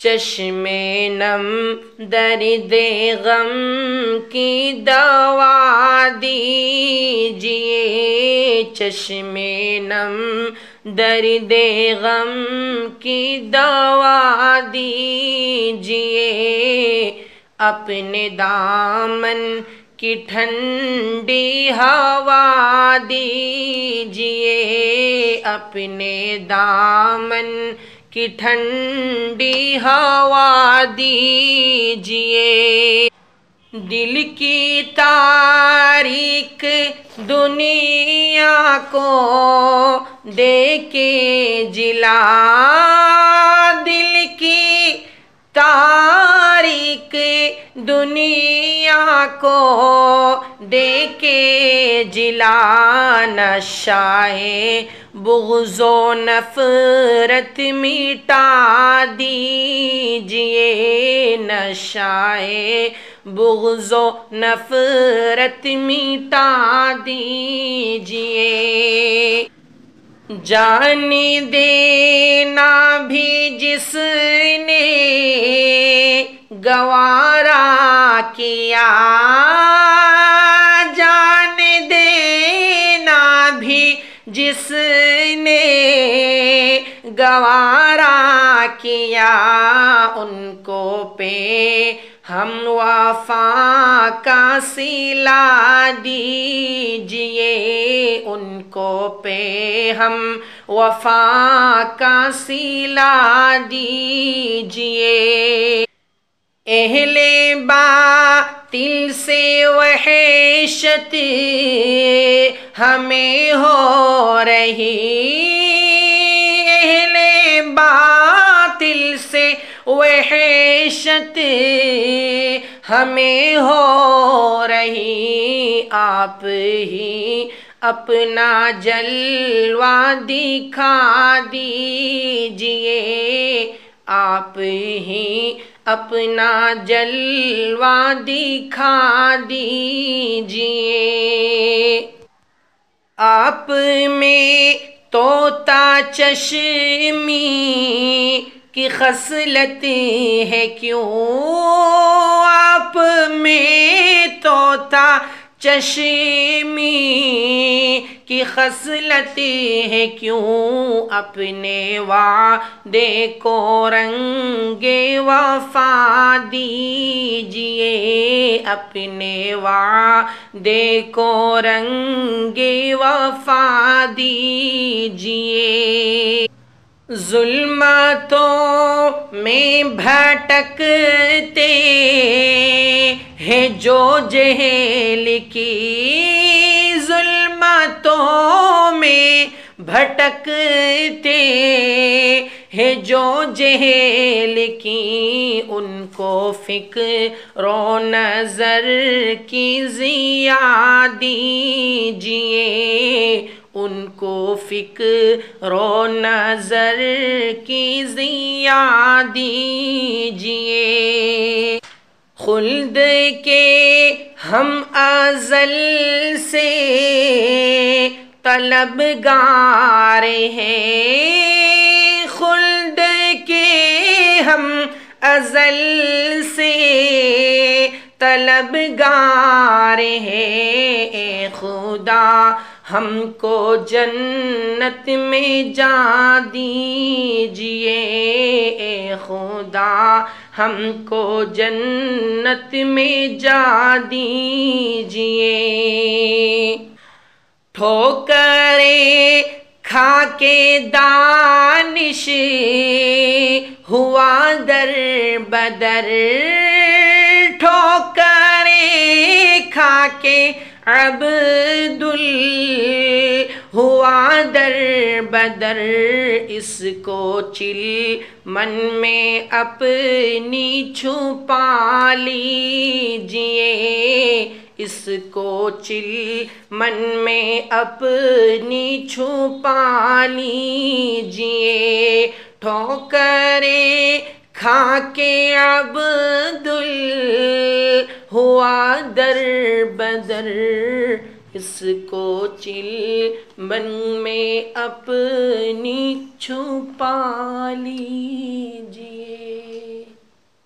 چشم نم درد غم کی دوا دیجیے چشم نم درد غم کی دوا دیجیے اپنے دامن کی ٹھنڈی ہوا دیجیے اپنے دامن کی ٹھنڈی ہوا دیجیے۔ دل کی تاریخ دنیا کو دے کے جلا۔ دل کی تاریخ دنیا کو دے کے جلا نشائے بغض و نفرت مٹا دیجیے نشائے بغض و نفرت مٹا دیجیے۔ جان دینا بھی جس نے گوارا کیا جان دینا بھی جس نے گوارا کیا ان کو پہ ہم وفا کا سلا دیجیے ان کو پہ ہم وفا کا سلا دیجیے اہل باطل سے وحشت ہمیں ہو رہی۔ اہل باطل سے وحشت ہمیں ہو رہی۔ آپ ہی اپنا جلوہ دکھا دیجیے۔ آپ ہی اپنا جلوہ دکھا دیجیے۔ آپ میں طوطا چشمی کی خصلت ہے کیوں؟ چشمی کی خصلت ہے کیوں اپنے وعدے کو رنگ وفا دیجیے؟ اپنے وعدے کو رنگ وفا دیجیے۔ ظلمتوں میں بھٹکتے جو جہل کی ظلمتوں میں بھٹکتے ہیں، جو جہل کی، ان کو فکر و نظر کی ضیا دیجیے ان کو فکر و نظر کی ضیا دیجیے خلد کے ہم ازل سے طلبگار ہیں۔ خلد کے ہم ازل سے طلبگار ہیں۔ اے خدا ہم کو جنت میں جا دیجیے، اے خدا ہم کو جنت میں جا دیجیے۔ ٹھوکرے کھا کے دانش، ہوا در بدر۔ ٹھوکرے کھا کے عبد ہوا در بدر، اس کو چل من میں اپنی چھپا لیجیے، اس کو چل من میں اپنی چھپا لیجیے۔ ٹھوکرے کھا کے عبد ہوا در بدر اس کو چل من میں اپنی چھپا لیجیے